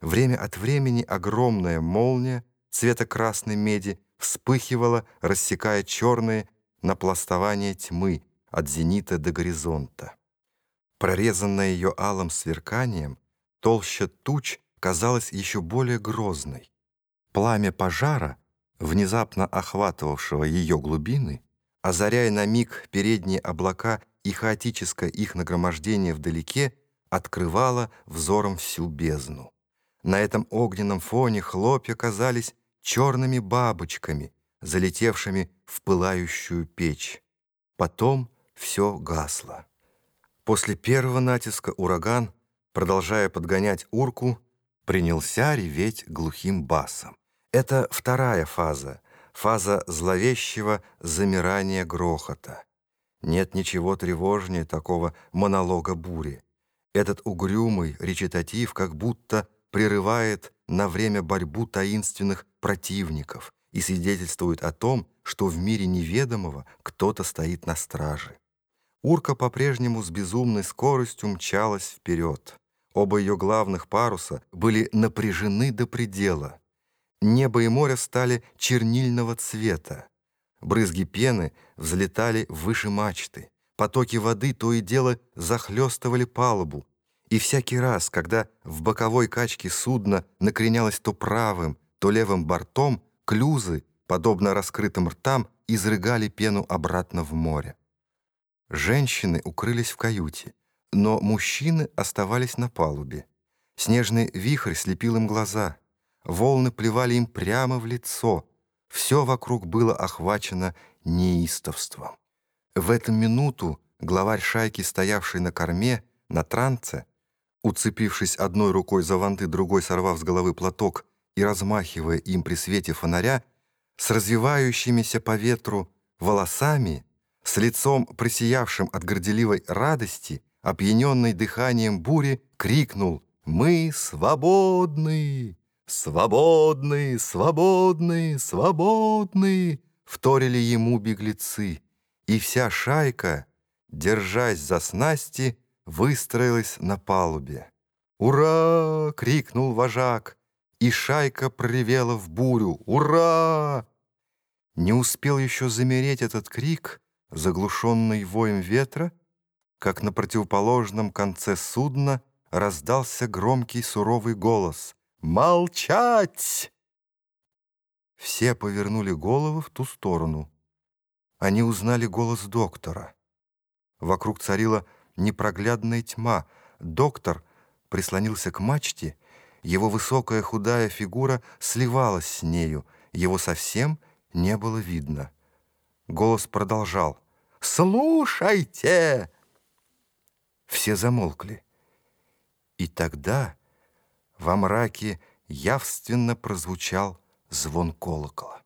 Время от времени огромная молния цвета красной меди вспыхивала, рассекая черные напластования тьмы от зенита до горизонта. Прорезанная ее алым сверканием, толща туч казалась еще более грозной. Пламя пожара, внезапно охватывавшего ее глубины, озаряя на миг передние облака и хаотическое их нагромождение вдалеке, открывало взором всю бездну. На этом огненном фоне хлопья казались черными бабочками, залетевшими в пылающую печь. Потом все гасло. После первого натиска ураган, продолжая подгонять урку, принялся реветь глухим басом. Это вторая фаза, фаза зловещего замирания грохота. Нет ничего тревожнее такого монолога бури. Этот угрюмый речитатив как будто прерывает на время борьбу таинственных противников и свидетельствует о том, что в мире неведомого кто-то стоит на страже. Урка по-прежнему с безумной скоростью мчалась вперед. Оба ее главных паруса были напряжены до предела. Небо и море стали чернильного цвета. Брызги пены взлетали выше мачты. Потоки воды то и дело захлестывали палубу. И всякий раз, когда в боковой качке судно накренялось то правым, то левым бортом, клюзы, подобно раскрытым ртам, изрыгали пену обратно в море. Женщины укрылись в каюте, но мужчины оставались на палубе. Снежный вихрь слепил им глаза. Волны плевали им прямо в лицо. Все вокруг было охвачено неистовством. В эту минуту главарь шайки, стоявший на корме, на транце, уцепившись одной рукой за ванты, другой сорвав с головы платок и размахивая им при свете фонаря, с развивающимися по ветру волосами, с лицом просиявшим от горделивой радости, опьяненный дыханием бури, крикнул «Мы свободны! Свободны! Свободны! Свободны!» Вторили ему беглецы, и вся шайка, держась за снасти, выстроилась на палубе. «Ура!» — крикнул вожак, и шайка проревела в бурю. «Ура!» Не успел еще замереть этот крик, заглушенный воем ветра, как на противоположном конце судна раздался громкий суровый голос «Молчать!» Все повернули головы в ту сторону. Они узнали голос доктора. Вокруг царила непроглядная тьма. Доктор прислонился к мачте, его высокая худая фигура сливалась с нею, его совсем не было видно. Голос продолжал «Слушайте!» Все замолкли. И тогда во мраке явственно прозвучал звон колокола.